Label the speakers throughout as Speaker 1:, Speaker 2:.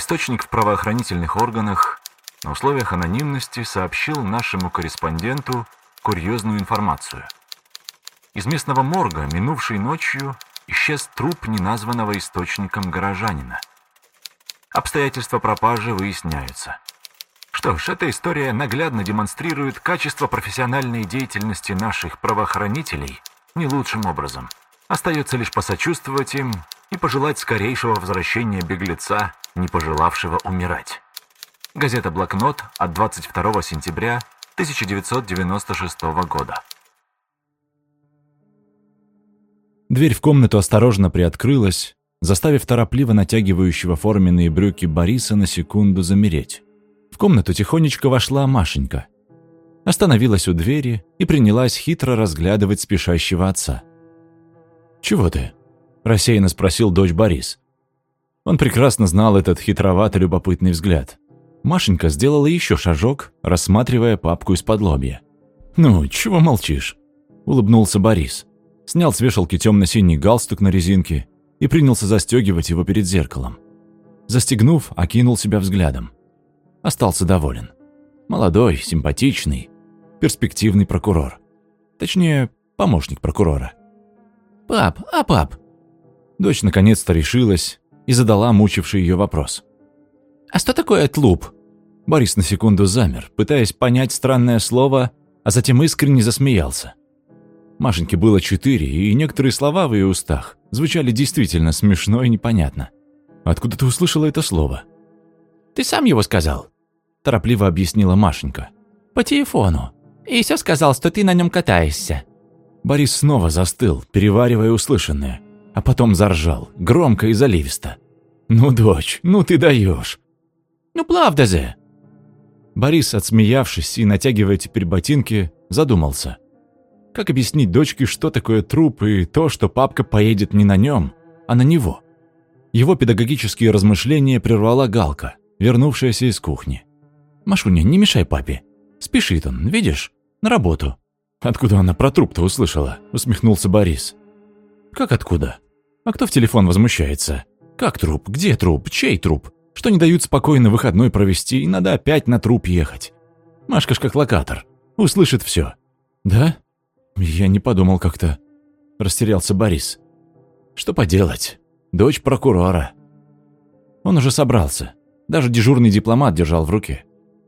Speaker 1: источник в правоохранительных органах на условиях анонимности сообщил нашему корреспонденту курьезную информацию. Из местного морга минувшей ночью исчез труп неназванного источником горожанина. Обстоятельства пропажи выясняются. Что ж, эта история наглядно демонстрирует качество профессиональной деятельности наших правоохранителей не лучшим образом. Остается лишь посочувствовать им и пожелать скорейшего возвращения беглеца, не пожелавшего умирать. Газета «Блокнот» от 22 сентября 1996 года.
Speaker 2: Дверь в комнату осторожно приоткрылась, заставив торопливо натягивающего форменные брюки Бориса на секунду замереть. В комнату тихонечко вошла Машенька. Остановилась у двери и принялась хитро разглядывать спешащего отца. «Чего ты?» – рассеянно спросил дочь Борис. Он прекрасно знал этот хитроватый любопытный взгляд. Машенька сделала еще шажок, рассматривая папку из-под лобья. «Ну, чего молчишь?» – улыбнулся Борис. Снял с вешалки темно-синий галстук на резинке и принялся застегивать его перед зеркалом. Застегнув, окинул себя взглядом. Остался доволен. Молодой, симпатичный, перспективный прокурор. Точнее, помощник прокурора. «Пап, а пап?» Дочь наконец-то решилась и задала мучивший ее вопрос. «А что такое тлуп?» Борис на секунду замер, пытаясь понять странное слово, а затем искренне засмеялся. Машеньке было четыре, и некоторые слова в ее устах звучали действительно смешно и непонятно. «Откуда ты услышала это слово?» «Ты сам его сказал», – торопливо объяснила Машенька. «По телефону. И все сказал, что ты на нем катаешься». Борис снова застыл, переваривая услышанное, а потом заржал, громко и заливисто. «Ну, дочь, ну ты даешь. «Ну, правда же!» Борис, отсмеявшись и натягивая теперь ботинки, задумался. Как объяснить дочке, что такое труп и то, что папка поедет не на нем, а на него? Его педагогические размышления прервала Галка, вернувшаяся из кухни. «Машуня, не мешай папе. Спешит он, видишь? На работу». «Откуда она про труп-то услышала?» – усмехнулся Борис. «Как откуда? А кто в телефон возмущается? Как труп? Где труп? Чей труп? что не дают спокойно выходной провести, и надо опять на труп ехать. Машка ж как локатор, услышит все. Да? Я не подумал как-то. Растерялся Борис. Что поделать? Дочь прокурора. Он уже собрался. Даже дежурный дипломат держал в руке.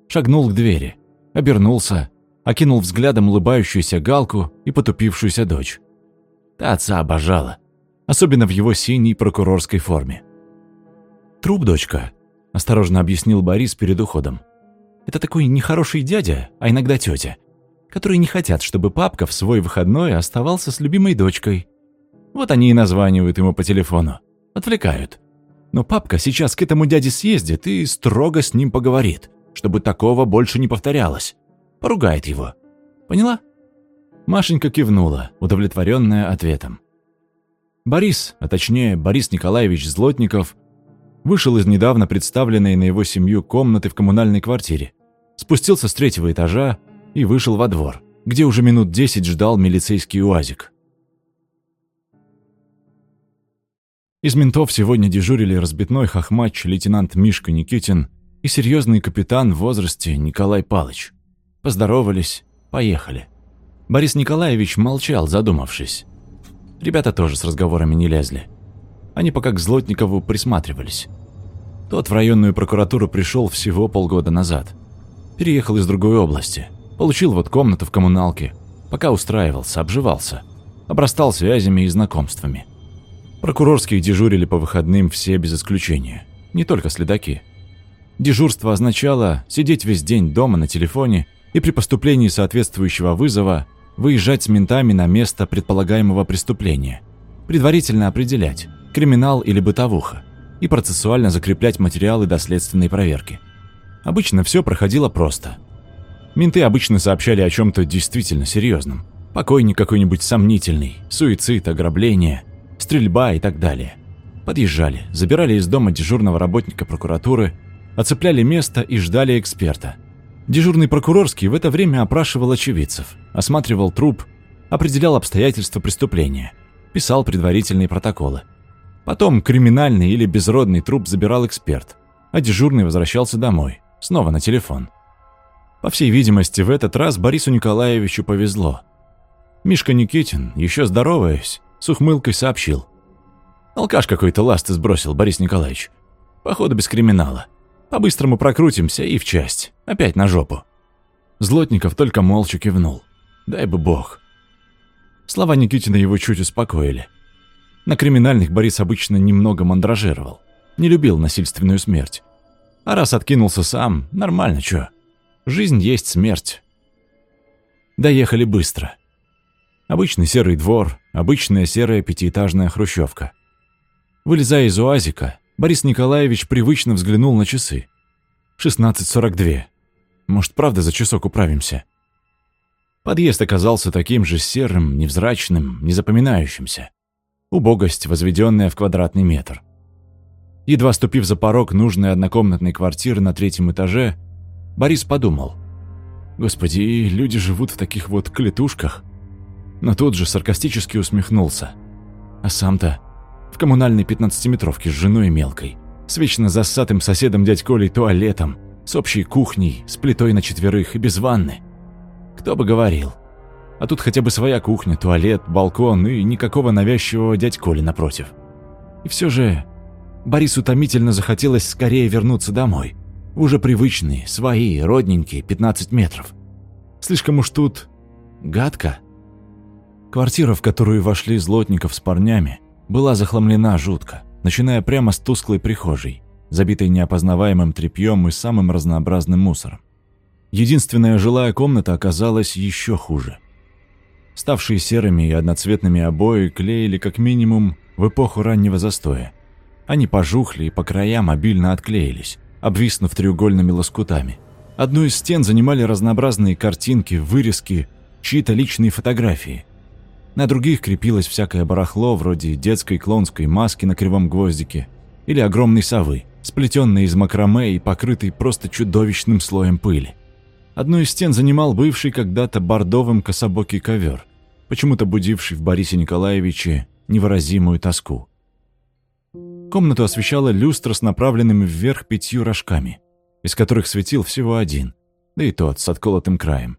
Speaker 2: Шагнул к двери, обернулся, окинул взглядом улыбающуюся Галку и потупившуюся дочь. Та отца обожала, особенно в его синей прокурорской форме. «Труп, дочка, – осторожно объяснил Борис перед уходом. «Это такой нехороший дядя, а иногда тетя, которые не хотят, чтобы папка в свой выходной оставался с любимой дочкой. Вот они и названивают ему по телефону, отвлекают. Но папка сейчас к этому дяде съездит и строго с ним поговорит, чтобы такого больше не повторялось. Поругает его. Поняла?» Машенька кивнула, удовлетворенная ответом. Борис, а точнее Борис Николаевич Злотников, вышел из недавно представленной на его семью комнаты в коммунальной квартире, спустился с третьего этажа и вышел во двор, где уже минут десять ждал милицейский УАЗик. Из ментов сегодня дежурили разбитной хохмач лейтенант Мишка Никитин и серьезный капитан в возрасте Николай Палыч. Поздоровались, поехали. Борис Николаевич молчал, задумавшись. Ребята тоже с разговорами не лезли. Они пока к Злотникову присматривались. Тот в районную прокуратуру пришел всего полгода назад. Переехал из другой области. Получил вот комнату в коммуналке. Пока устраивался, обживался. Обрастал связями и знакомствами. Прокурорские дежурили по выходным все без исключения. Не только следаки. Дежурство означало сидеть весь день дома на телефоне и при поступлении соответствующего вызова выезжать с ментами на место предполагаемого преступления. Предварительно определять, криминал или бытовуха, и процессуально закреплять материалы до следственной проверки. Обычно все проходило просто. Менты обычно сообщали о чем-то действительно серьезном. Покойник какой-нибудь сомнительный, суицид, ограбление, стрельба и так далее. Подъезжали, забирали из дома дежурного работника прокуратуры, оцепляли место и ждали эксперта. Дежурный прокурорский в это время опрашивал очевидцев, осматривал труп, определял обстоятельства преступления, писал предварительные протоколы. Потом криминальный или безродный труп забирал эксперт. а дежурный возвращался домой, снова на телефон. По всей видимости, в этот раз Борису Николаевичу повезло. Мишка Никитин, еще здороваясь, с ухмылкой сообщил. «Алкаш какой-то ласты сбросил, Борис Николаевич. Походу без криминала. По-быстрому прокрутимся и в часть. Опять на жопу». Злотников только молча кивнул. Дай бы бог. Слова Никитина его чуть успокоили. На криминальных Борис обычно немного мандражировал. Не любил насильственную смерть. А раз откинулся сам, нормально, чё. Жизнь есть смерть. Доехали быстро. Обычный серый двор, обычная серая пятиэтажная хрущевка. Вылезая из УАЗика, Борис Николаевич привычно взглянул на часы. 16.42. Может, правда за часок управимся? Подъезд оказался таким же серым, невзрачным, незапоминающимся. Убогость, возведенная в квадратный метр. Едва ступив за порог нужной однокомнатной квартиры на третьем этаже, Борис подумал. «Господи, люди живут в таких вот клетушках». Но тут же саркастически усмехнулся. А сам-то в коммунальной пятнадцатиметровке с женой мелкой, с вечно зассатым соседом дядь Колей туалетом, с общей кухней, с плитой на четверых и без ванны – кто бы говорил. А тут хотя бы своя кухня, туалет, балкон и никакого навязчивого дядь Коли напротив. И все же Борису томительно захотелось скорее вернуться домой. Уже привычные, свои, родненькие, 15 метров. Слишком уж тут гадко. Квартира, в которую вошли Злотников с парнями, была захламлена жутко, начиная прямо с тусклой прихожей, забитой неопознаваемым тряпьем и самым разнообразным мусором. Единственная жилая комната оказалась еще хуже. Ставшие серыми и одноцветными обои клеили как минимум в эпоху раннего застоя. Они пожухли и по краям обильно отклеились, обвиснув треугольными лоскутами. Одну из стен занимали разнообразные картинки, вырезки, чьи-то личные фотографии. На других крепилось всякое барахло, вроде детской клонской маски на кривом гвоздике или огромной совы, сплетенной из макраме и покрытой просто чудовищным слоем пыли. Одну из стен занимал бывший когда-то бордовым кособокий ковер, почему-то будивший в Борисе Николаевиче невыразимую тоску. Комнату освещала люстра с направленными вверх пятью рожками, из которых светил всего один, да и тот с отколотым краем.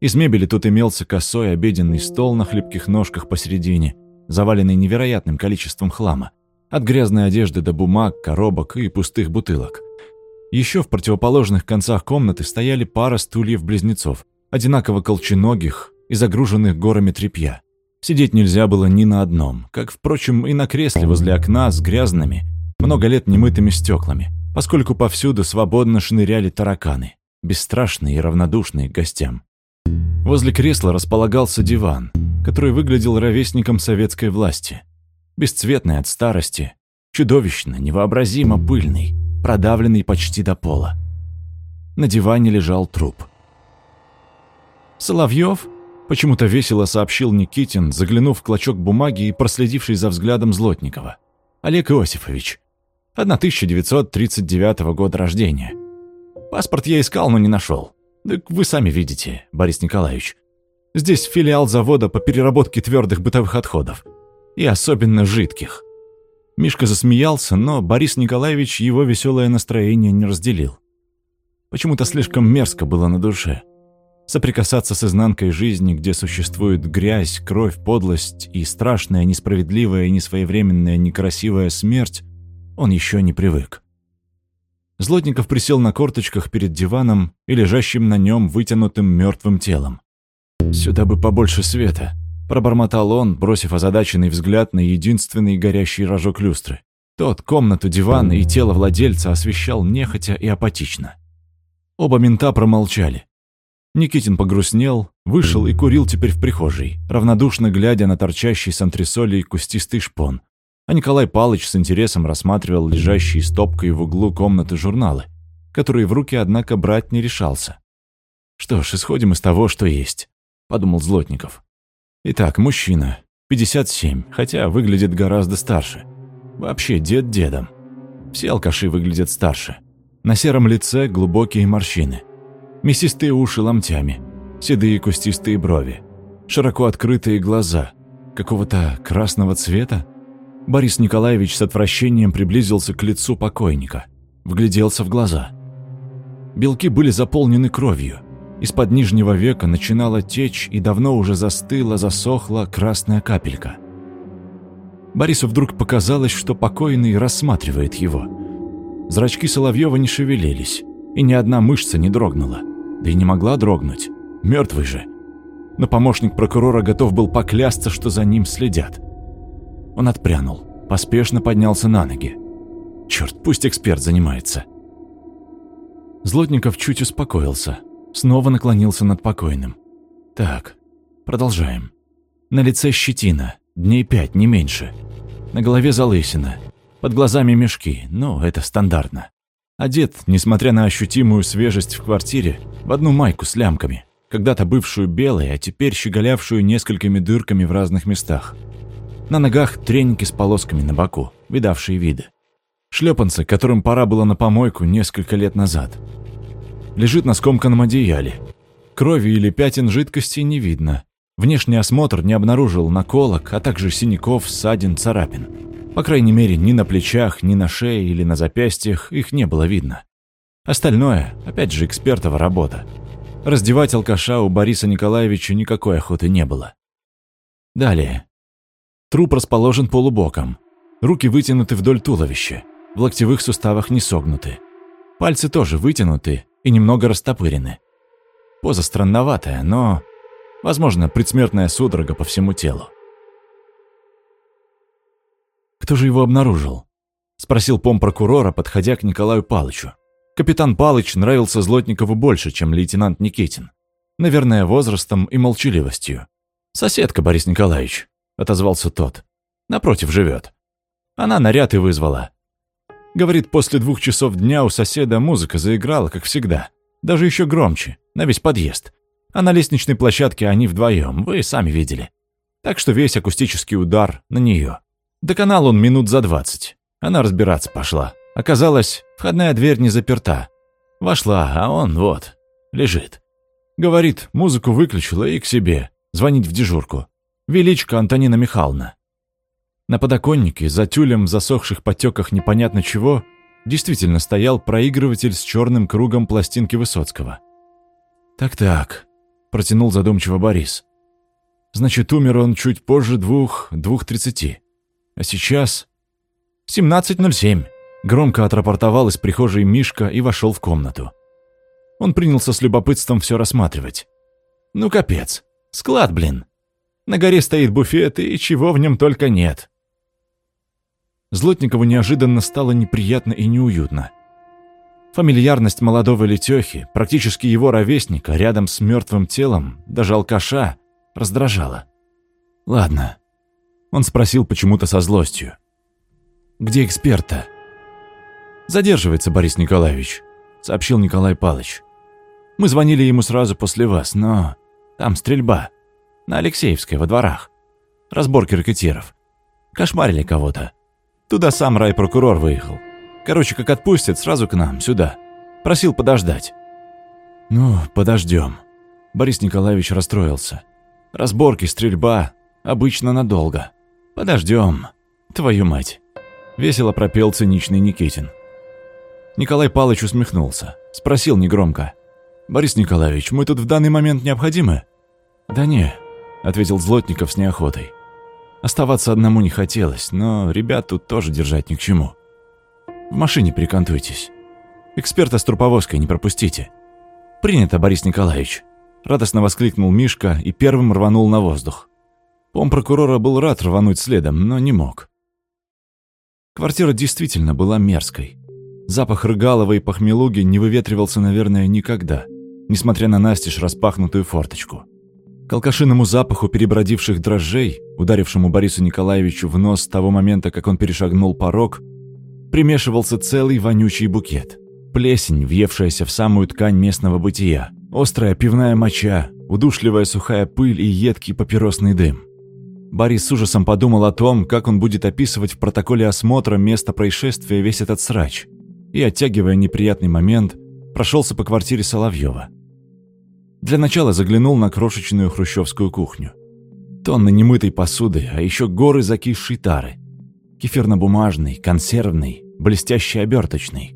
Speaker 2: Из мебели тут имелся косой обеденный стол на хлипких ножках посередине, заваленный невероятным количеством хлама, от грязной одежды до бумаг, коробок и пустых бутылок – еще в противоположных концах комнаты стояли пара стульев-близнецов, одинаково колченогих и загруженных горами тряпья. Сидеть нельзя было ни на одном, как, впрочем, и на кресле возле окна с грязными, много лет немытыми стеклами, поскольку повсюду свободно шныряли тараканы, бесстрашные и равнодушные к гостям. Возле кресла располагался диван, который выглядел ровесником советской власти. Бесцветный от старости, чудовищно, невообразимо пыльный, продавленный почти до пола. На диване лежал труп. «Соловьев?» – почему-то весело сообщил Никитин, заглянув в клочок бумаги и проследивший за взглядом Злотникова. «Олег Иосифович. 1939 года рождения. Паспорт я искал, но не нашел. Так вы сами видите, Борис Николаевич. Здесь филиал завода по переработке твердых бытовых отходов. И особенно жидких. Мишка засмеялся, но Борис Николаевич его веселое настроение не разделил. Почему-то слишком мерзко было на душе. Соприкасаться с изнанкой жизни, где существует грязь, кровь, подлость и страшная, несправедливая и несвоевременная, некрасивая смерть, он еще не привык. Злотников присел на корточках перед диваном и лежащим на нем вытянутым мертвым телом. «Сюда бы побольше света», Пробормотал он, бросив озадаченный взгляд на единственный горящий рожок люстры. Тот комнату, диван и тело владельца освещал нехотя и апатично. Оба мента промолчали. Никитин погрустнел, вышел и курил теперь в прихожей, равнодушно глядя на торчащий с антресолей кустистый шпон. А Николай Палыч с интересом рассматривал лежащие стопкой в углу комнаты журналы, которые в руки, однако, брать не решался. «Что ж, исходим из того, что есть», — подумал Злотников. Итак, мужчина, 57, хотя выглядит гораздо старше. Вообще дед дедом. Все алкаши выглядят старше. На сером лице глубокие морщины. Мясистые уши ломтями, седые кустистые брови, широко открытые глаза, какого-то красного цвета. Борис Николаевич с отвращением приблизился к лицу покойника, вгляделся в глаза. Белки были заполнены кровью. Из-под нижнего века начинала течь и давно уже застыла, засохла красная капелька. Борису вдруг показалось, что покойный рассматривает его. Зрачки Соловьева не шевелились, и ни одна мышца не дрогнула. Да и не могла дрогнуть. Мертвый же. Но помощник прокурора готов был поклясться, что за ним следят. Он отпрянул, поспешно поднялся на ноги. Черт, пусть эксперт занимается. Злотников чуть успокоился, снова наклонился над покойным. Так, продолжаем. На лице щетина, дней пять, не меньше. На голове залысина, под глазами мешки, ну, это стандартно. Одет, несмотря на ощутимую свежесть в квартире, в одну майку с лямками, когда-то бывшую белой, а теперь щеголявшую несколькими дырками в разных местах. На ногах треники с полосками на боку, видавшие виды. Шлепанцы, которым пора было на помойку несколько лет назад. Лежит на скомканном одеяле. Крови или пятен жидкости не видно. Внешний осмотр не обнаружил наколок, а также синяков, ссадин, царапин. По крайней мере, ни на плечах, ни на шее или на запястьях их не было видно. Остальное, опять же, экспертова работа. Раздевать алкаша у Бориса Николаевича никакой охоты не было. Далее. Труп расположен полубоком. Руки вытянуты вдоль туловища в локтевых суставах не согнуты. Пальцы тоже вытянуты и немного растопырены. Поза странноватая, но, возможно, предсмертная судорога по всему телу. «Кто же его обнаружил?» — спросил помпрокурора, подходя к Николаю Палычу. Капитан Палыч нравился Злотникову больше, чем лейтенант Никитин. Наверное, возрастом и молчаливостью. «Соседка, Борис Николаевич», — отозвался тот. «Напротив живет. Она наряд и вызвала. Говорит, после двух часов дня у соседа музыка заиграла, как всегда. Даже еще громче, на весь подъезд. А на лестничной площадке они вдвоем, вы сами видели. Так что весь акустический удар на нее. Доконал он минут за двадцать. Она разбираться пошла. Оказалось, входная дверь не заперта. Вошла, а он вот, лежит. Говорит, музыку выключила и к себе. Звонить в дежурку. Величко Антонина Михайловна. На подоконнике, за тюлем в засохших потеках непонятно чего, действительно стоял проигрыватель с черным кругом пластинки Высоцкого. «Так-так», — протянул задумчиво Борис. «Значит, умер он чуть позже двух, двух тридцати. А сейчас...» «Семнадцать ноль семь», — громко отрапортовал из прихожей Мишка и вошел в комнату. Он принялся с любопытством все рассматривать. «Ну, капец. Склад, блин. На горе стоит буфет, и чего в нем только нет. Злотникову неожиданно стало неприятно и неуютно. Фамильярность молодого летехи, практически его ровесника, рядом с мертвым телом, даже алкаша, раздражала. «Ладно». Он спросил почему-то со злостью. «Где эксперт-то?» «Задерживается Борис Николаевич», — сообщил Николай Палыч. «Мы звонили ему сразу после вас, но там стрельба. На Алексеевской, во дворах. Разборки ракетиров. Кошмарили кого-то. Туда сам райпрокурор выехал. Короче, как отпустят, сразу к нам, сюда. Просил подождать. Ну, подождем. Борис Николаевич расстроился. Разборки, стрельба. Обычно надолго. Подождем. Твою мать. Весело пропел циничный Никитин. Николай Палыч усмехнулся. Спросил негромко. «Борис Николаевич, мы тут в данный момент необходимы?» «Да не», — ответил Злотников с неохотой. Оставаться одному не хотелось, но ребят тут тоже держать ни к чему. В машине прикантуйтесь. Эксперта с труповозкой не пропустите. Принято, Борис Николаевич. Радостно воскликнул Мишка и первым рванул на воздух. Пом прокурора был рад рвануть следом, но не мог. Квартира действительно была мерзкой. Запах рыгалова и похмелуги не выветривался, наверное, никогда, несмотря на настежь распахнутую форточку. К алкашиному запаху перебродивших дрожжей, ударившему Борису Николаевичу в нос с того момента, как он перешагнул порог, примешивался целый вонючий букет. Плесень, въевшаяся в самую ткань местного бытия, острая пивная моча, удушливая сухая пыль и едкий папиросный дым. Борис с ужасом подумал о том, как он будет описывать в протоколе осмотра место происшествия весь этот срач, и, оттягивая неприятный момент, прошелся по квартире Соловьева. Для начала заглянул на крошечную хрущевскую кухню. Тонны немытой посуды, а еще горы закисшей тары. Кефирно-бумажный, консервный, блестящий оберточный.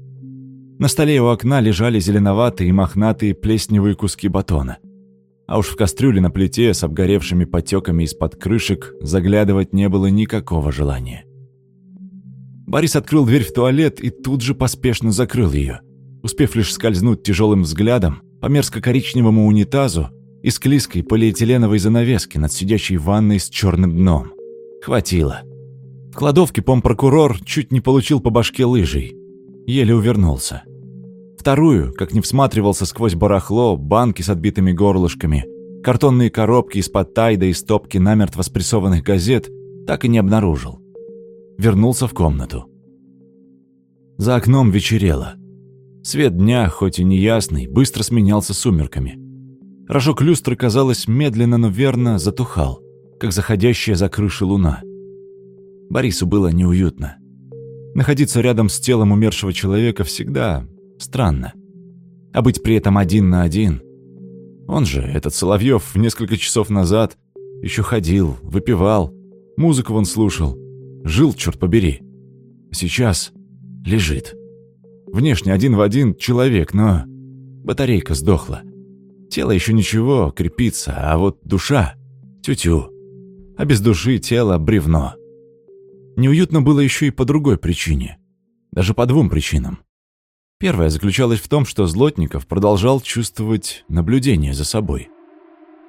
Speaker 2: На столе у окна лежали зеленоватые и мохнатые плесневые куски батона. А уж в кастрюле на плите с обгоревшими потеками из-под крышек заглядывать не было никакого желания. Борис открыл дверь в туалет и тут же поспешно закрыл ее, успев лишь скользнуть тяжелым взглядом по мерзко-коричневому унитазу и склизкой полиэтиленовой занавески над сидящей ванной с черным дном. Хватило. В кладовке помпрокурор чуть не получил по башке лыжей. Еле увернулся. Вторую, как не всматривался сквозь барахло, банки с отбитыми горлышками, картонные коробки из-под тайда и стопки намертво спрессованных газет, так и не обнаружил. Вернулся в комнату. За окном вечерело. Свет дня, хоть и неясный, быстро сменялся сумерками. Рожок люстры, казалось, медленно, но верно затухал, как заходящая за крыши луна. Борису было неуютно. Находиться рядом с телом умершего человека всегда Странно. А быть при этом один на один. Он же, этот Соловьев, несколько часов назад еще ходил, выпивал, музыку он слушал, жил, черт побери. Сейчас лежит. Внешне один в один человек, но батарейка сдохла. Тело еще ничего, крепится, а вот душа — тю-тю. А без души тело — бревно. Неуютно было еще и по другой причине. Даже по двум причинам. Первая заключалась в том, что Злотников продолжал чувствовать наблюдение за собой.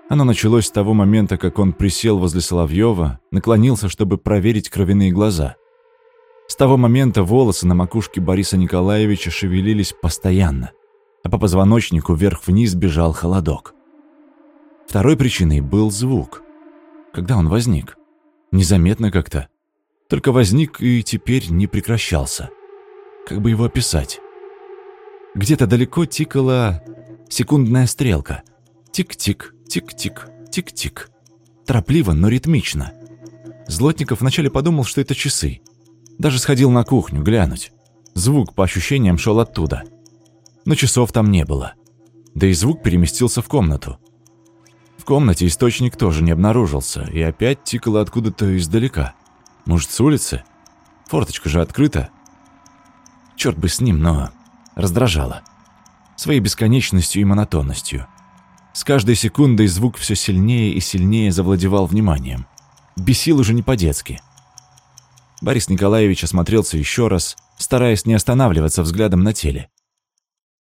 Speaker 2: Оно началось с того момента, как он присел возле Соловьева, наклонился, чтобы проверить кровяные глаза. С того момента волосы на макушке Бориса Николаевича шевелились постоянно, а по позвоночнику вверх-вниз бежал холодок. Второй причиной был звук. Когда он возник? Незаметно как-то. Только возник и теперь не прекращался. Как бы его описать? Где-то далеко тикала секундная стрелка. Тик-тик, тик-тик, тик-тик. Торопливо, но ритмично. Злотников вначале подумал, что это часы. Даже сходил на кухню глянуть. Звук, по ощущениям, шел оттуда. Но часов там не было. Да и звук переместился в комнату. В комнате источник тоже не обнаружился, и опять тикало откуда-то издалека. Может, с улицы? Форточка же открыта. Черт бы с ним, но раздражало. Своей бесконечностью и монотонностью. С каждой секундой звук все сильнее и сильнее завладевал вниманием. Бесил уже не по-детски. Борис Николаевич осмотрелся еще раз, стараясь не останавливаться взглядом на теле.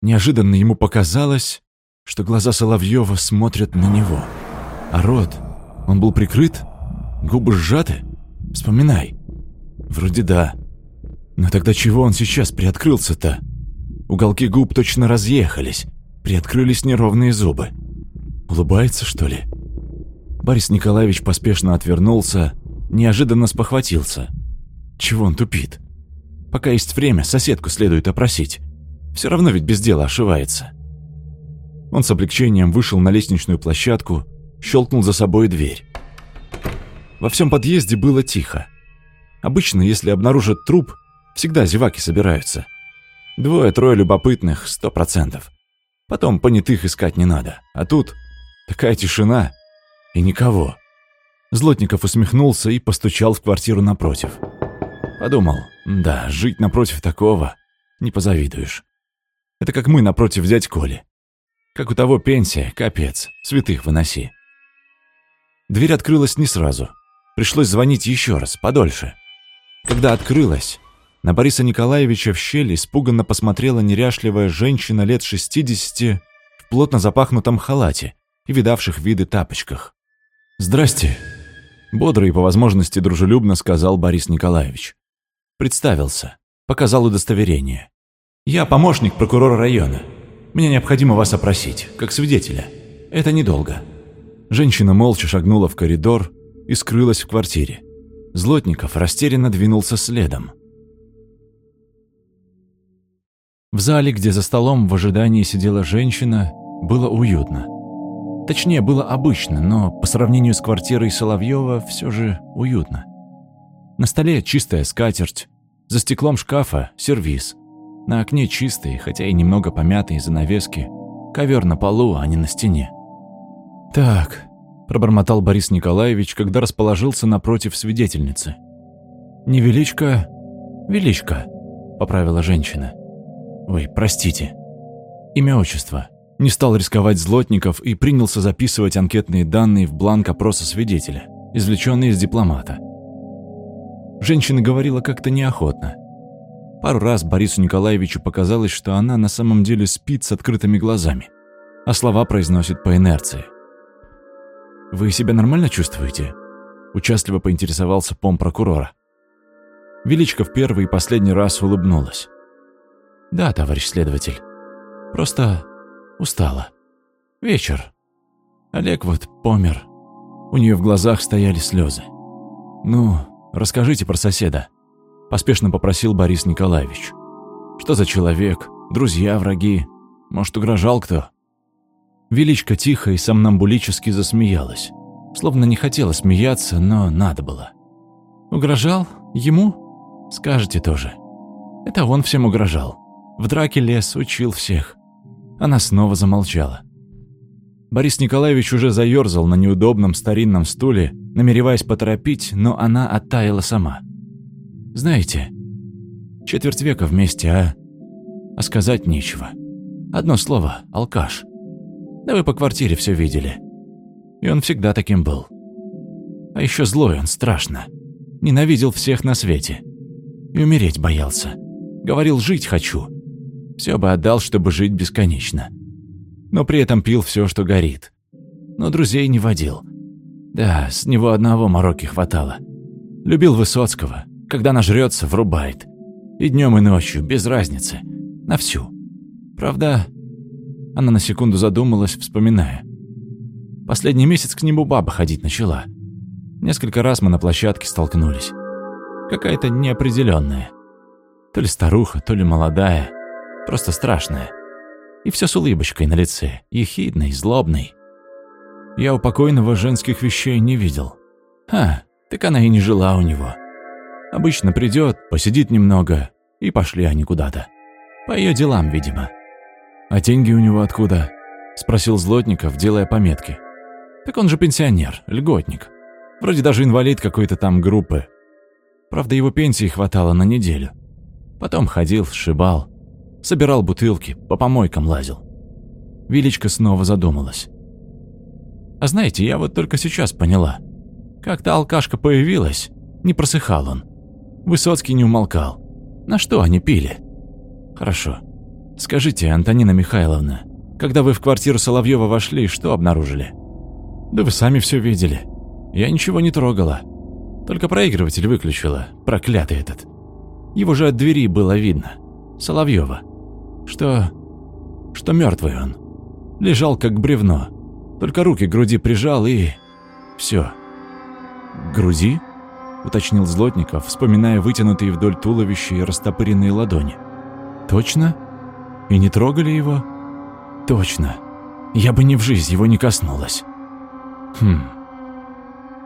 Speaker 2: Неожиданно ему показалось, что глаза Соловьева смотрят на него. А рот, он был прикрыт? Губы сжаты? Вспоминай. Вроде да. Но тогда чего он сейчас приоткрылся-то? Уголки губ точно разъехались, приоткрылись неровные зубы. Улыбается, что ли? Борис Николаевич поспешно отвернулся, неожиданно спохватился. Чего он тупит? Пока есть время, соседку следует опросить. Все равно ведь без дела ошивается. Он с облегчением вышел на лестничную площадку, щелкнул за собой дверь. Во всем подъезде было тихо. Обычно, если обнаружат труп, всегда зеваки собираются – Двое-трое любопытных, сто процентов. Потом понятых искать не надо. А тут такая тишина и никого. Злотников усмехнулся и постучал в квартиру напротив. Подумал, да, жить напротив такого не позавидуешь. Это как мы напротив дядь Коли. Как у того пенсия, капец, святых выноси. Дверь открылась не сразу. Пришлось звонить еще раз, подольше. Когда открылась, на Бориса Николаевича в щель испуганно посмотрела неряшливая женщина лет 60 в плотно запахнутом халате и видавших виды тапочках. «Здрасте», — бодро и по возможности дружелюбно сказал Борис Николаевич. Представился, показал удостоверение. «Я помощник прокурора района. Мне необходимо вас опросить, как свидетеля. Это недолго». Женщина молча шагнула в коридор и скрылась в квартире. Злотников растерянно двинулся следом. В зале, где за столом в ожидании сидела женщина, было уютно. Точнее, было обычно, но по сравнению с квартирой Соловьева все же уютно. На столе чистая скатерть, за стеклом шкафа сервиз. На окне чистые, хотя и немного помятые занавески. Ковер на полу, а не на стене. «Так», – пробормотал Борис Николаевич, когда расположился напротив свидетельницы. «Не величка, величка», – поправила женщина. Ой, простите. Имя отчество. Не стал рисковать Злотников и принялся записывать анкетные данные в бланк опроса свидетеля, извлеченный из дипломата. Женщина говорила как-то неохотно. Пару раз Борису Николаевичу показалось, что она на самом деле спит с открытыми глазами, а слова произносит по инерции. «Вы себя нормально чувствуете?» – участливо поинтересовался пом прокурора. Величко в первый и последний раз улыбнулась. «Да, товарищ следователь. Просто устала. Вечер. Олег вот помер. У нее в глазах стояли слезы. Ну, расскажите про соседа. Поспешно попросил Борис Николаевич. Что за человек? Друзья, враги? Может, угрожал кто? Величка тихо и сомнамбулически засмеялась. Словно не хотела смеяться, но надо было. Угрожал? Ему? Скажете тоже. Это он всем угрожал. В драке лес, учил всех. Она снова замолчала. Борис Николаевич уже заерзал на неудобном старинном стуле, намереваясь поторопить, но она оттаяла сама. «Знаете, четверть века вместе, а... а сказать нечего. Одно слово — алкаш. Да вы по квартире все видели. И он всегда таким был. А еще злой он, страшно. Ненавидел всех на свете. И умереть боялся. Говорил, жить хочу. Все бы отдал, чтобы жить бесконечно. Но при этом пил все, что горит. Но друзей не водил. Да, с него одного мороки хватало. Любил Высоцкого. Когда нажрется, врубает. И днем, и ночью, без разницы. На всю. Правда, она на секунду задумалась, вспоминая. Последний месяц к нему баба ходить начала. Несколько раз мы на площадке столкнулись. Какая-то неопределенная. То ли старуха, то ли молодая. Просто страшная. И все с улыбочкой на лице, ехидной, злобной. Я у покойного женских вещей не видел. А, так она и не жила у него. Обычно придет, посидит немного, и пошли они куда-то. По ее делам, видимо. «А деньги у него откуда?» – спросил Злотников, делая пометки. «Так он же пенсионер, льготник. Вроде даже инвалид какой-то там группы. Правда, его пенсии хватало на неделю. Потом ходил, сшибал. Собирал бутылки, по помойкам лазил. Вилечка снова задумалась. А знаете, я вот только сейчас поняла. Как-то алкашка появилась, не просыхал он. Высоцкий не умолкал. На что они пили? Хорошо. Скажите, Антонина Михайловна, когда вы в квартиру Соловьева вошли, что обнаружили? Да вы сами все видели. Я ничего не трогала. Только проигрыватель выключила, проклятый этот. Его же от двери было видно. Соловьева что... что мертвый он. Лежал как бревно. Только руки к груди прижал и... все. «Груди?» — уточнил Злотников, вспоминая вытянутые вдоль туловища и растопыренные ладони. «Точно? И не трогали его?» «Точно. Я бы ни в жизнь его не коснулась». «Хм.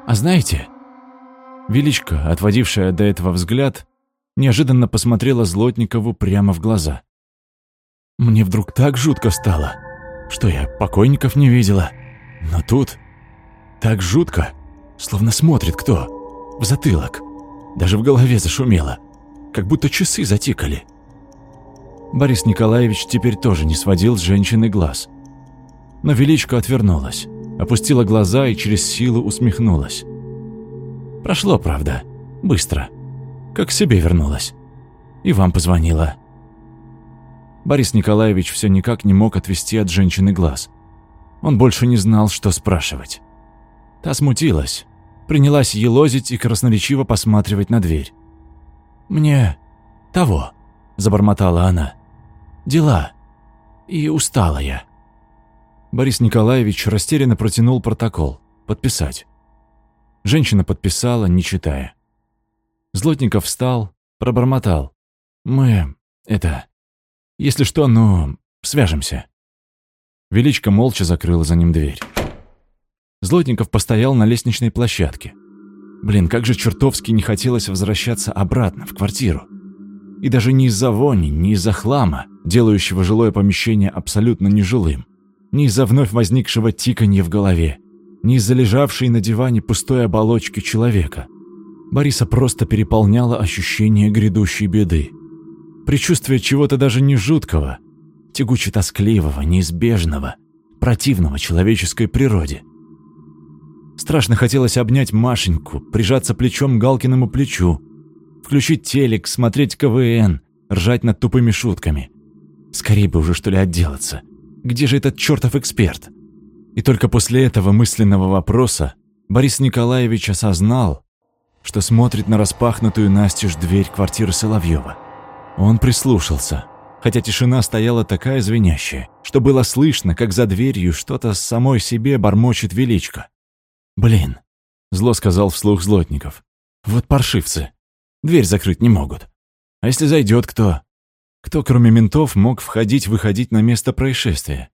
Speaker 2: А знаете...» Величка, отводившая до этого взгляд, неожиданно посмотрела Злотникову прямо в глаза. Мне вдруг так жутко стало, что я покойников не видела. Но тут так жутко, словно смотрит кто, в затылок. Даже в голове зашумело, как будто часы затикали. Борис Николаевич теперь тоже не сводил с женщины глаз. Но Величко отвернулась, опустила глаза и через силу усмехнулась. Прошло, правда, быстро, как к себе вернулась. И вам позвонила. Борис Николаевич все никак не мог отвести от женщины глаз. Он больше не знал, что спрашивать. Та смутилась, принялась елозить и красноречиво посматривать на дверь. «Мне того», — забормотала она. «Дела. И устала я». Борис Николаевич растерянно протянул протокол. «Подписать». Женщина подписала, не читая. Злотников встал, пробормотал. «Мы... это... Если что, ну, свяжемся». Величко молча закрыла за ним дверь. Злотников постоял на лестничной площадке. Блин, как же чертовски не хотелось возвращаться обратно, в квартиру. И даже не из-за вони, не из-за хлама, делающего жилое помещение абсолютно нежилым, не из-за вновь возникшего тиканья в голове, не из-за лежавшей на диване пустой оболочки человека. Бориса просто переполняло ощущение грядущей беды. Причувствие чего-то даже не жуткого, тягуче-тоскливого, неизбежного, противного человеческой природе. Страшно хотелось обнять Машеньку, прижаться плечом к Галкиному плечу, включить телек, смотреть КВН, ржать над тупыми шутками. Скорее бы уже что ли отделаться. Где же этот чертов эксперт? И только после этого мысленного вопроса Борис Николаевич осознал, что смотрит на распахнутую настежь дверь квартиры Соловьева. Он прислушался, хотя тишина стояла такая звенящая, что было слышно, как за дверью что-то с самой себе бормочет величко. «Блин», — зло сказал вслух Злотников, — «вот паршивцы, дверь закрыть не могут. А если зайдет кто? Кто, кроме ментов, мог входить-выходить на место происшествия?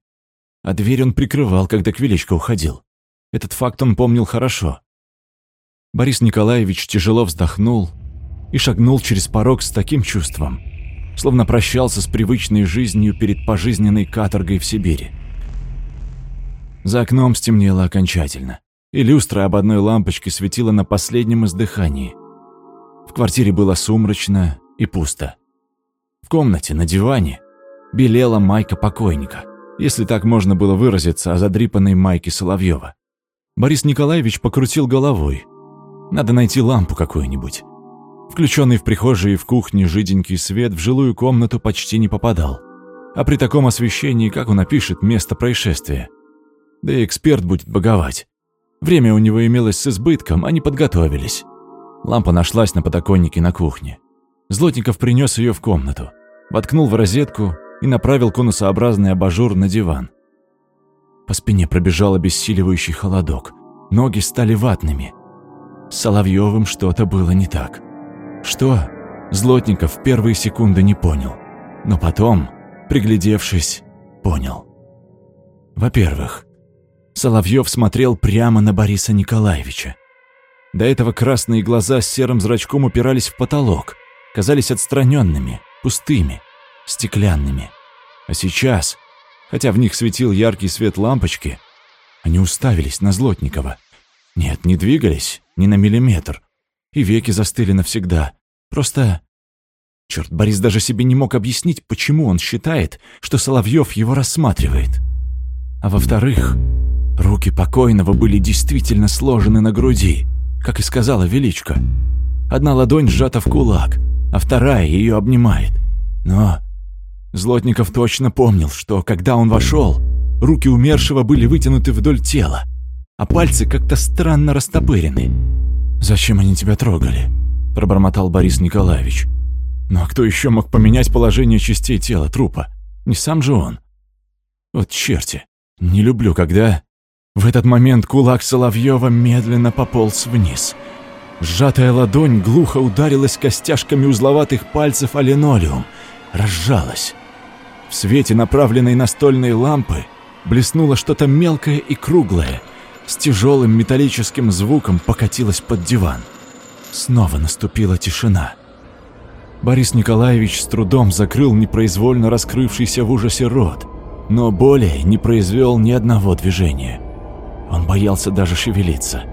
Speaker 2: А дверь он прикрывал, когда к уходил. Этот факт он помнил хорошо. Борис Николаевич тяжело вздохнул и шагнул через порог с таким чувством, словно прощался с привычной жизнью перед пожизненной каторгой в Сибири. За окном стемнело окончательно, и люстра об одной лампочке светила на последнем издыхании. В квартире было сумрачно и пусто. В комнате, на диване, белела майка покойника, если так можно было выразиться о задрипанной майке Соловьева. Борис Николаевич покрутил головой, надо найти лампу какую-нибудь. Включенный в прихожей и в кухне жиденький свет в жилую комнату почти не попадал. А при таком освещении как он опишет место происшествия? Да и эксперт будет боговать. Время у него имелось с избытком, они подготовились. Лампа нашлась на подоконнике на кухне. Злотников принес ее в комнату, воткнул в розетку и направил конусообразный абажур на диван. По спине пробежал обессиливающий холодок. Ноги стали ватными. С Соловьевым что-то было не так. Что? Злотников в первые секунды не понял. Но потом, приглядевшись, понял. Во-первых, Соловьев смотрел прямо на Бориса Николаевича. До этого красные глаза с серым зрачком упирались в потолок, казались отстраненными, пустыми, стеклянными. А сейчас, хотя в них светил яркий свет лампочки, они уставились на Злотникова. Нет, не двигались, ни на миллиметр. И веки застыли навсегда. Просто... Черт, Борис даже себе не мог объяснить, почему он считает, что Соловьев его рассматривает. А во-вторых, руки покойного были действительно сложены на груди, как и сказала Величко. Одна ладонь сжата в кулак, а вторая ее обнимает. Но Злотников точно помнил, что когда он вошел, руки умершего были вытянуты вдоль тела, а пальцы как-то странно растопырены. «Зачем они тебя трогали?» – пробормотал Борис Николаевич. «Ну а кто еще мог поменять положение частей тела трупа? Не сам же он?» «Вот черти, не люблю, когда...» В этот момент кулак Соловьева медленно пополз вниз. Сжатая ладонь глухо ударилась костяшками узловатых пальцев о линолеум, разжалась. В свете направленной настольной лампы блеснуло что-то мелкое и круглое – с тяжелым металлическим звуком покатилась под диван. Снова наступила тишина. Борис Николаевич с трудом закрыл непроизвольно раскрывшийся в ужасе рот, но более не произвел ни одного движения. Он боялся даже шевелиться.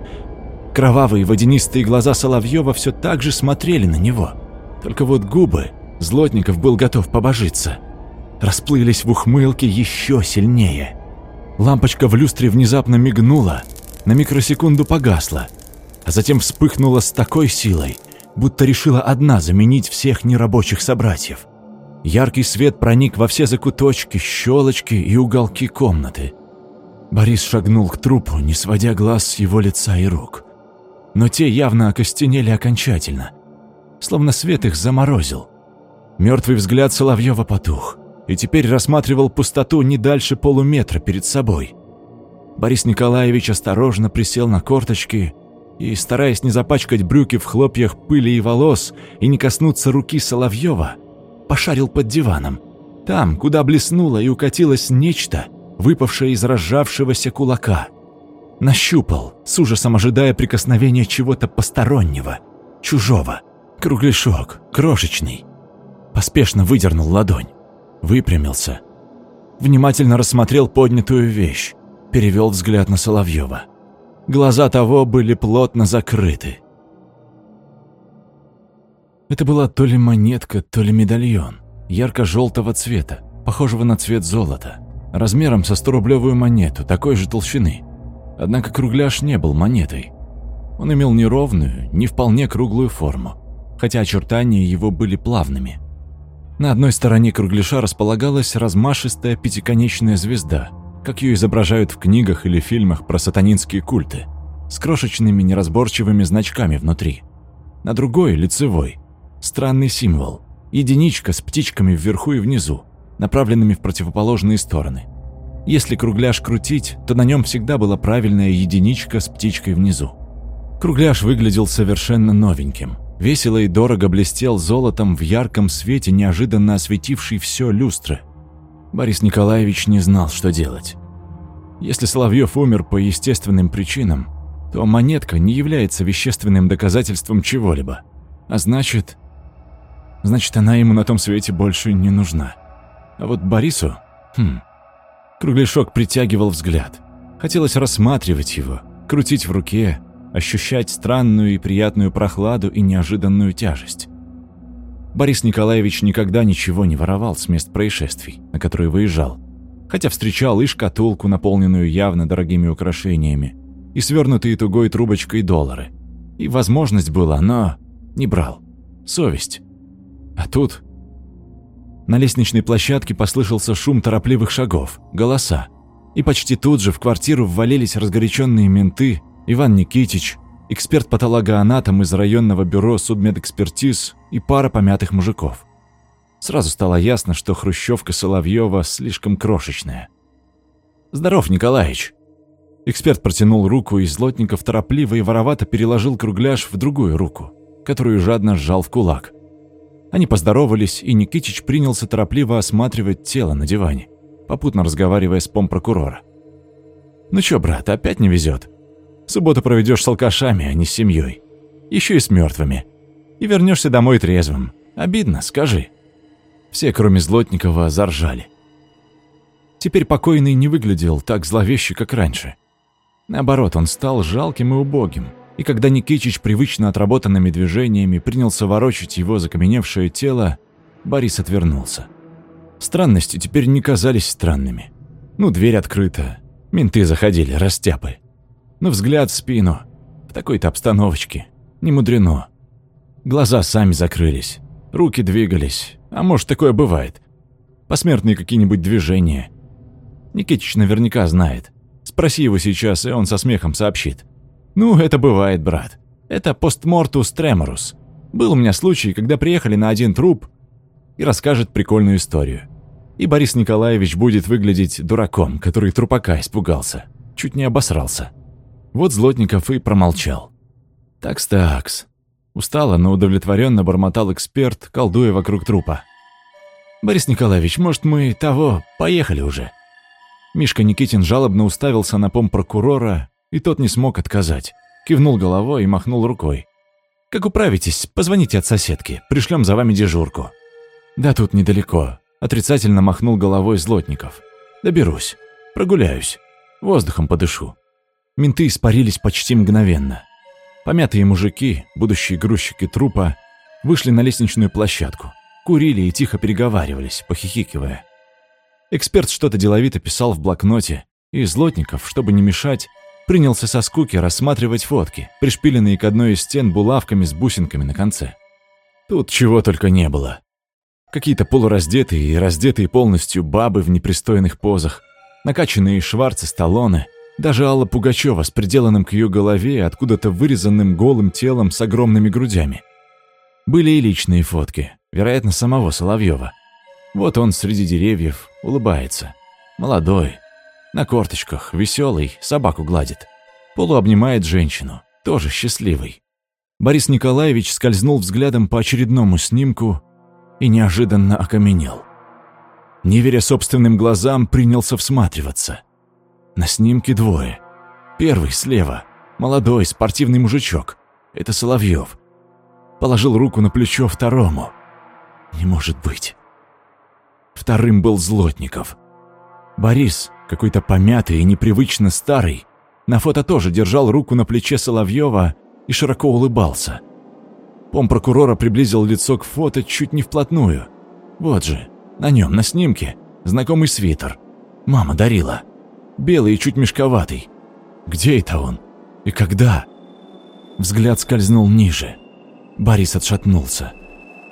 Speaker 2: Кровавые водянистые глаза Соловьева все так же смотрели на него. Только вот губы Злотников был готов побожиться. Расплылись в ухмылке еще сильнее. Лампочка в люстре внезапно мигнула, на микросекунду погасла, а затем вспыхнула с такой силой, будто решила одна заменить всех нерабочих собратьев. Яркий свет проник во все закуточки, щелочки и уголки комнаты. Борис шагнул к трупу, не сводя глаз с его лица и рук. Но те явно окостенели окончательно, словно свет их заморозил. Мертвый взгляд Соловьева потух и теперь рассматривал пустоту не дальше полуметра перед собой. Борис Николаевич осторожно присел на корточки и, стараясь не запачкать брюки в хлопьях пыли и волос и не коснуться руки Соловьева, пошарил под диваном. Там, куда блеснуло и укатилось нечто, выпавшее из разжавшегося кулака. Нащупал, с ужасом ожидая прикосновения чего-то постороннего, чужого. Кругляшок, крошечный. Поспешно выдернул ладонь выпрямился, внимательно рассмотрел поднятую вещь, перевел взгляд на Соловьева. Глаза того были плотно закрыты. Это была то ли монетка, то ли медальон. ярко-желтого цвета, похожего на цвет золота, размером со 100-рублевую монету, такой же толщины. Однако кругляш не был монетой. Он имел неровную, не вполне круглую форму, хотя очертания его были плавными. На одной стороне кругляша располагалась размашистая пятиконечная звезда, как ее изображают в книгах или фильмах про сатанинские культы, с крошечными неразборчивыми значками внутри. На другой, лицевой, странный символ – единичка с птичками вверху и внизу, направленными в противоположные стороны. Если кругляш крутить, то на нем всегда была правильная единичка с птичкой внизу. Кругляш выглядел совершенно новеньким. Весело и дорого блестел золотом в ярком свете, неожиданно осветивший все люстры. Борис Николаевич не знал, что делать. Если Соловьев умер по естественным причинам, то монетка не является вещественным доказательством чего-либо. А значит... Значит, она ему на том свете больше не нужна. А вот Борису... Хм... Кругляшок притягивал взгляд. Хотелось рассматривать его, крутить в руке, ощущать странную и приятную прохладу и неожиданную тяжесть. Борис Николаевич никогда ничего не воровал с мест происшествий, на которые выезжал, хотя встречал и шкатулку, наполненную явно дорогими украшениями, и свернутые тугой трубочкой доллары. И возможность была, но не брал. Совесть. А тут на лестничной площадке послышался шум торопливых шагов, голоса. И почти тут же в квартиру ввалились разгоряченные менты, Иван Никитич, эксперт-патологоанатом из районного бюро судмедэкспертиз и пара помятых мужиков. Сразу стало ясно, что хрущевка Соловьева слишком крошечная. «Здоров, Николаич!» Эксперт протянул руку, и Злотников торопливо и воровато переложил кругляш в другую руку, которую жадно сжал в кулак. Они поздоровались, и Никитич принялся торопливо осматривать тело на диване, попутно разговаривая с помпрокурора. «Ну чё, брат, опять не везет. Субботу проведешь с алкашами, а не с семьей. Еще и с мертвыми. И вернешься домой трезвым. Обидно, скажи». Все, кроме Злотникова, заржали. Теперь покойный не выглядел так зловеще, как раньше. Наоборот, он стал жалким и убогим, и когда Никитич привычно отработанными движениями принялся ворочать его закаменевшее тело, Борис отвернулся. Странности теперь не казались странными. Ну, дверь открыта, менты заходили, растяпы. Но взгляд в спину, в такой-то обстановочке, не мудрено. Глаза сами закрылись, руки двигались, а может, такое бывает. Посмертные какие-нибудь движения. Никитич наверняка знает. Спроси его сейчас, и он со смехом сообщит. «Ну, это бывает, брат. Это постмортус треморус. Был у меня случай, когда приехали на один труп и расскажет прикольную историю. И Борис Николаевич будет выглядеть дураком, который трупака испугался. Чуть не обосрался. Вот Злотников и промолчал. «Такс-такс». Устало, но удовлетворенно бормотал эксперт, колдуя вокруг трупа. «Борис Николаевич, может, мы того, поехали уже?» Мишка Никитин жалобно уставился на помпрокурора и тот не смог отказать. Кивнул головой и махнул рукой. «Как управитесь, позвоните от соседки, пришлем за вами дежурку». «Да тут недалеко», — отрицательно махнул головой Злотников. «Доберусь. Прогуляюсь. Воздухом подышу». Менты испарились почти мгновенно. Помятые мужики, будущие грузчики трупа, вышли на лестничную площадку, курили и тихо переговаривались, похихикивая. Эксперт что-то деловито писал в блокноте, и Злотников, чтобы не мешать, принялся со скуки рассматривать фотки, пришпиленные к одной из стен булавками с бусинками на конце. Тут чего только не было. Какие-то полураздетые и раздетые полностью бабы в непристойных позах, накачанные Шварцы Сталлоне, даже Алла Пугачева с приделанным к ее голове откуда-то вырезанным голым телом с огромными грудями. Были и личные фотки, вероятно, самого Соловьева. Вот он среди деревьев, улыбается. Молодой, на корточках, веселый, собаку гладит. Полуобнимает женщину, тоже счастливый. Борис Николаевич скользнул взглядом по очередному снимку и неожиданно окаменел. Не веря собственным глазам, принялся всматриваться. На снимке двое. Первый слева, молодой, спортивный мужичок. Это Соловьев. Положил руку на плечо второму. Не может быть. Вторым был Злотников. Борис, какой-то помятый и непривычно старый, на фото тоже держал руку на плече Соловьева и широко улыбался. Пом прокурора приблизил лицо к фото чуть не вплотную. Вот же, на нем, на снимке, знакомый свитер. Мама дарила. Белый и чуть мешковатый. Где это он? И когда? Взгляд скользнул ниже. Борис отшатнулся.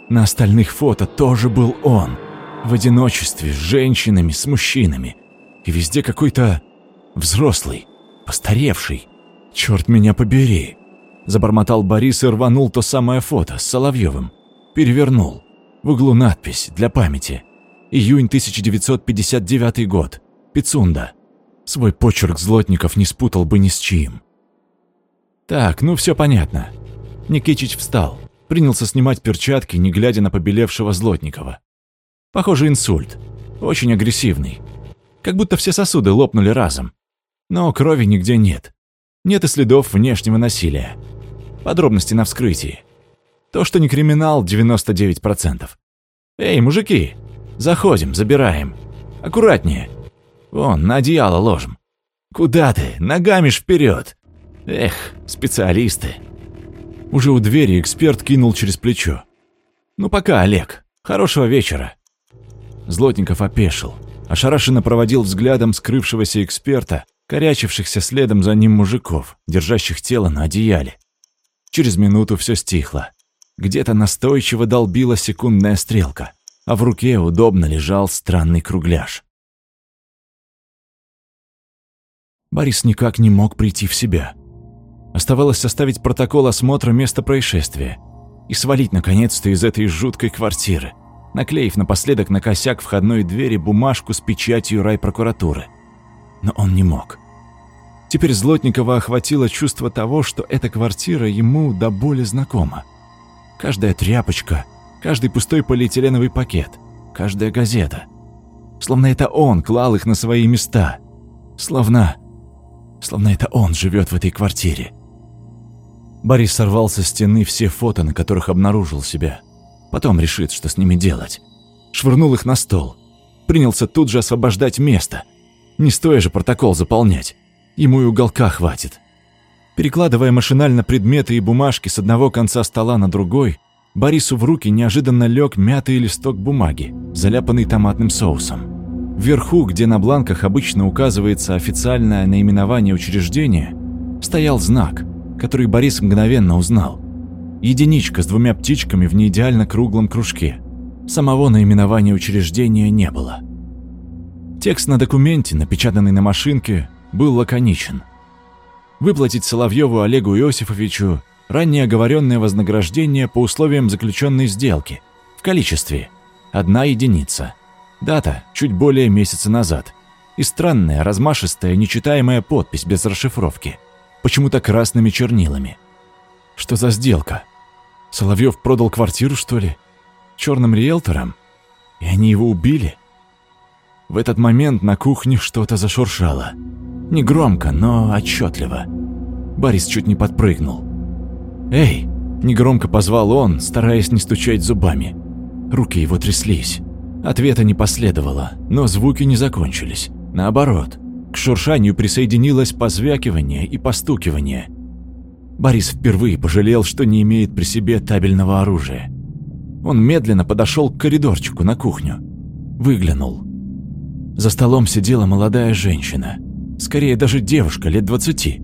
Speaker 2: На остальных фото тоже был он. В одиночестве, с женщинами, с мужчинами. И везде какой-то взрослый, постаревший. Черт меня побери. Забормотал Борис и рванул то самое фото с Соловьевым. Перевернул. В углу надпись для памяти. Июнь 1959 год. Пицунда. Свой почерк Злотников не спутал бы ни с чьим. Так, ну все понятно. Никитич встал, принялся снимать перчатки, не глядя на побелевшего Злотникова. Похоже, инсульт. Очень агрессивный. Как будто все сосуды лопнули разом. Но крови нигде нет. Нет и следов внешнего насилия. Подробности на вскрытии. То, что не криминал, 99%. Эй, мужики, заходим, забираем. Аккуратнее. Вон, на одеяло ложим. Куда ты? Ногами ж вперед. Эх, специалисты. Уже у двери эксперт кинул через плечо. Ну пока, Олег. Хорошего вечера. Злотников опешил. Ошарашенно проводил взглядом скрывшегося эксперта, корячившихся следом за ним мужиков, держащих тело на одеяле. Через минуту все стихло. Где-то настойчиво долбила секундная стрелка, а в руке удобно лежал странный кругляш. Борис никак не мог прийти в себя. Оставалось составить протокол осмотра места происшествия и свалить наконец-то из этой жуткой квартиры, наклеив напоследок на косяк входной двери бумажку с печатью райпрокуратуры. Но он не мог. Теперь Злотникова охватило чувство того, что эта квартира ему до боли знакома. Каждая тряпочка, каждый пустой полиэтиленовый пакет, каждая газета. Словно это он клал их на свои места. Словно... Словно это он живет в этой квартире. Борис сорвал со стены все фото, на которых обнаружил себя. Потом решит, что с ними делать. Швырнул их на стол. Принялся тут же освобождать место. Не стоя же протокол заполнять. Ему и уголка хватит. Перекладывая машинально предметы и бумажки с одного конца стола на другой, Борису в руки неожиданно лег мятый листок бумаги, заляпанный томатным соусом. Вверху, где на бланках обычно указывается официальное наименование учреждения, стоял знак – который Борис мгновенно узнал. Единичка с двумя птичками в неидеально круглом кружке. Самого наименования учреждения не было. Текст на документе, напечатанный на машинке, был лаконичен. Выплатить Соловьеву Олегу Иосифовичу ранее оговоренное вознаграждение по условиям заключенной сделки в количестве одна единица. Дата чуть более месяца назад. И странная, размашистая, нечитаемая подпись без расшифровки – почему-то красными чернилами. Что за сделка? Соловьев продал квартиру, что ли? Черным риэлторам? И они его убили? В этот момент на кухне что-то зашуршало. Не громко, но отчетливо. Борис чуть не подпрыгнул. «Эй!» – негромко позвал он, стараясь не стучать зубами. Руки его тряслись. Ответа не последовало, но звуки не закончились. Наоборот – к шуршанию присоединилось позвякивание и постукивание. Борис впервые пожалел, что не имеет при себе табельного оружия. Он медленно подошел к коридорчику на кухню. Выглянул. За столом сидела молодая женщина. Скорее, даже девушка лет двадцати.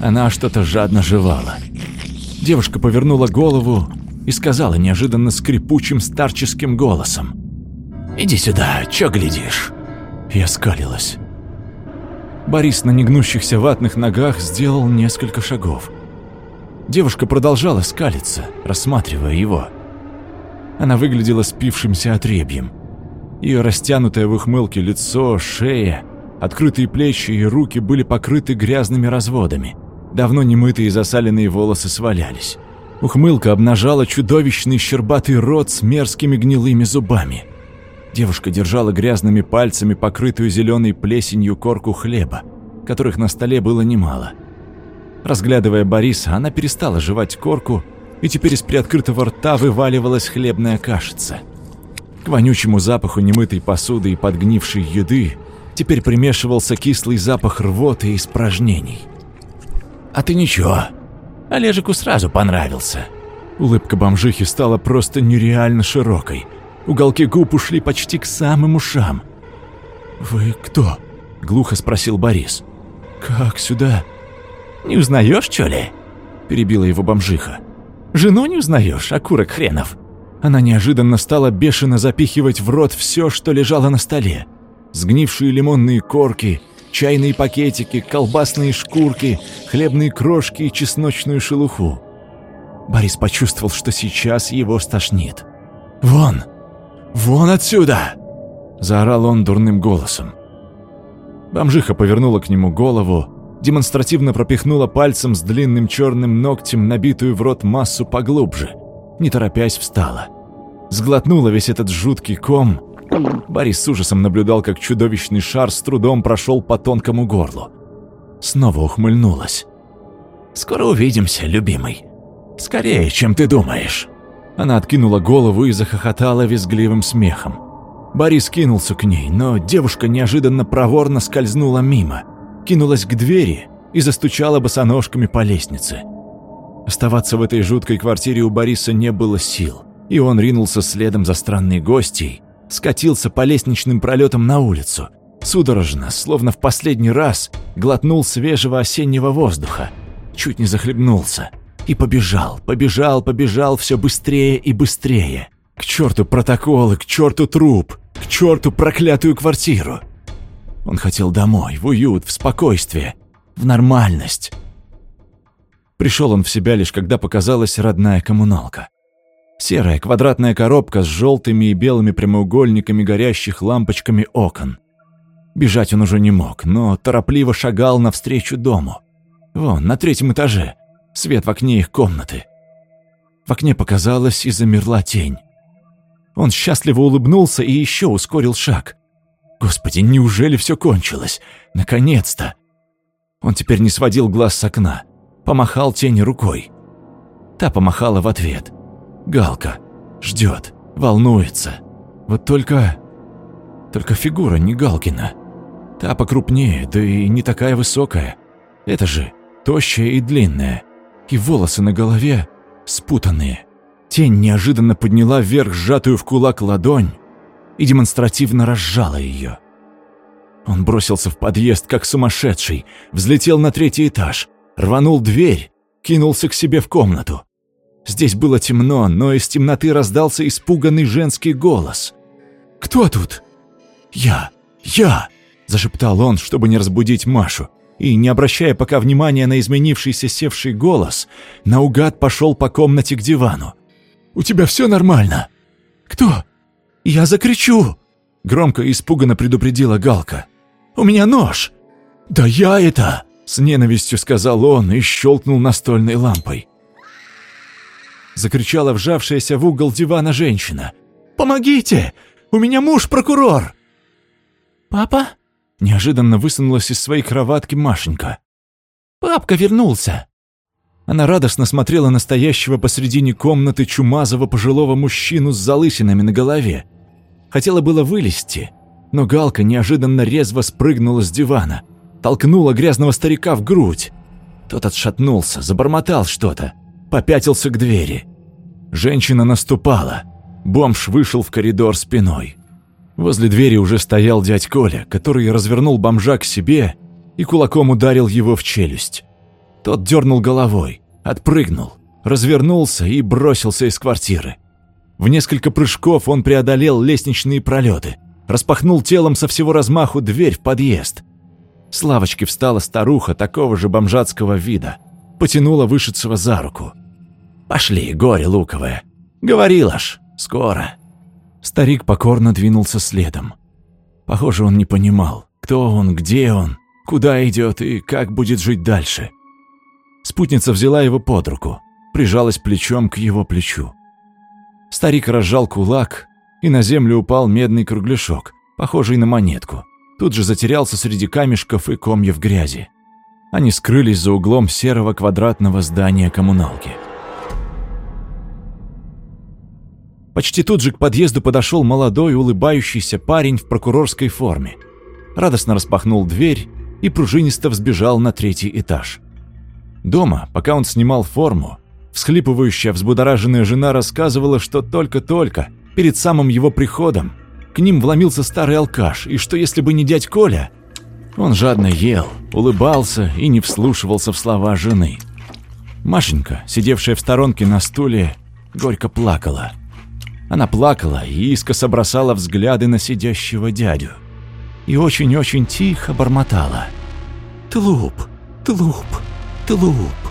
Speaker 2: Она что-то жадно жевала. Девушка повернула голову и сказала неожиданно скрипучим старческим голосом. «Иди сюда, чё глядишь?» Я скалилась. Борис на негнущихся ватных ногах сделал несколько шагов. Девушка продолжала скалиться, рассматривая его. Она выглядела спившимся отребьем. Ее растянутое в ухмылке лицо, шея, открытые плечи и руки были покрыты грязными разводами. Давно немытые и засаленные волосы свалялись. Ухмылка обнажала чудовищный щербатый рот с мерзкими гнилыми зубами – Девушка держала грязными пальцами покрытую зеленой плесенью корку хлеба, которых на столе было немало. Разглядывая Бориса, она перестала жевать корку, и теперь из приоткрытого рта вываливалась хлебная кашица. К вонючему запаху немытой посуды и подгнившей еды теперь примешивался кислый запах рвоты и испражнений. «А ты ничего, Олежику сразу понравился». Улыбка бомжихи стала просто нереально широкой – Уголки губ ушли почти к самым ушам. «Вы кто?» — глухо спросил Борис. «Как сюда?» «Не узнаешь, чё ли?» — перебила его бомжиха. «Жену не узнаешь, окурок хренов?» Она неожиданно стала бешено запихивать в рот все, что лежало на столе. Сгнившие лимонные корки, чайные пакетики, колбасные шкурки, хлебные крошки и чесночную шелуху. Борис почувствовал, что сейчас его стошнит. «Вон! Вон отсюда!» – заорал он дурным голосом. Бомжиха повернула к нему голову, демонстративно пропихнула пальцем с длинным черным ногтем набитую в рот массу поглубже, не торопясь встала. Сглотнула весь этот жуткий ком. Борис с ужасом наблюдал, как чудовищный шар с трудом прошел по тонкому горлу. Снова ухмыльнулась. «Скоро увидимся, любимый. Скорее, чем ты думаешь». Она откинула голову и захохотала визгливым смехом. Борис кинулся к ней, но девушка неожиданно проворно скользнула мимо, кинулась к двери и застучала босоножками по лестнице. Оставаться в этой жуткой квартире у Бориса не было сил, и он ринулся следом за странной гостьей, скатился по лестничным пролетам на улицу, судорожно, словно в последний раз, глотнул свежего осеннего воздуха, чуть не захлебнулся – и побежал, побежал, побежал все быстрее и быстрее. К черту протоколы, к черту труп, к черту проклятую квартиру. Он хотел домой, в уют, в спокойствие, в нормальность. Пришел он в себя лишь когда показалась родная коммуналка. Серая квадратная коробка с желтыми и белыми прямоугольниками горящих лампочками окон. Бежать он уже не мог, но торопливо шагал навстречу дому. Вон, на третьем этаже, свет в окне их комнаты. В окне показалась и замерла тень. Он счастливо улыбнулся и еще ускорил шаг. Господи, неужели все кончилось? Наконец-то! Он теперь не сводил глаз с окна, помахал тени рукой. Та помахала в ответ. Галка. Ждет, волнуется. Вот только... Только фигура не Галкина. Та покрупнее, да и не такая высокая. Это же тощая и длинная и волосы на голове спутанные. Тень неожиданно подняла вверх сжатую в кулак ладонь и демонстративно разжала ее. Он бросился в подъезд, как сумасшедший, взлетел на третий этаж, рванул дверь, кинулся к себе в комнату. Здесь было темно, но из темноты раздался испуганный женский голос. «Кто тут?» «Я! Я!» – зашептал он, чтобы не разбудить Машу и, не обращая пока внимания на изменившийся севший голос, наугад пошел по комнате к дивану. «У тебя все нормально?» «Кто?» «Я закричу!» Громко и испуганно предупредила Галка. «У меня нож!» «Да я это!» С ненавистью сказал он и щелкнул настольной лампой. Закричала вжавшаяся в угол дивана женщина. «Помогите! У меня муж прокурор!» «Папа?» Неожиданно высунулась из своей кроватки Машенька. «Папка вернулся!» Она радостно смотрела на стоящего посредине комнаты чумазого пожилого мужчину с залысинами на голове. Хотела было вылезти, но Галка неожиданно резво спрыгнула с дивана, толкнула грязного старика в грудь. Тот отшатнулся, забормотал что-то, попятился к двери. Женщина наступала. Бомж вышел в коридор спиной. Возле двери уже стоял дядь Коля, который развернул бомжа к себе и кулаком ударил его в челюсть. Тот дернул головой, отпрыгнул, развернулся и бросился из квартиры. В несколько прыжков он преодолел лестничные пролеты, распахнул телом со всего размаху дверь в подъезд. С лавочки встала старуха такого же бомжатского вида, потянула вышедшего за руку. «Пошли, горе луковое. Говорила ж, скоро». Старик покорно двинулся следом. Похоже, он не понимал, кто он, где он, куда идет и как будет жить дальше. Спутница взяла его под руку, прижалась плечом к его плечу. Старик разжал кулак, и на землю упал медный кругляшок, похожий на монетку. Тут же затерялся среди камешков и комьев грязи. Они скрылись за углом серого квадратного здания коммуналки. Почти тут же к подъезду подошел молодой улыбающийся парень в прокурорской форме. Радостно распахнул дверь и пружинисто взбежал на третий этаж. Дома, пока он снимал форму, всхлипывающая взбудораженная жена рассказывала, что только-только, перед самым его приходом, к ним вломился старый алкаш, и что если бы не дядь Коля... Он жадно ел, улыбался и не вслушивался в слова жены. Машенька, сидевшая в сторонке на стуле, горько плакала – она плакала и искоса бросала взгляды на сидящего дядю. И очень-очень тихо бормотала. «Тлуп! Тлуп! Тлуп!»